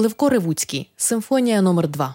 Левко Ревуцький, симфонія номер 2